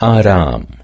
آرام.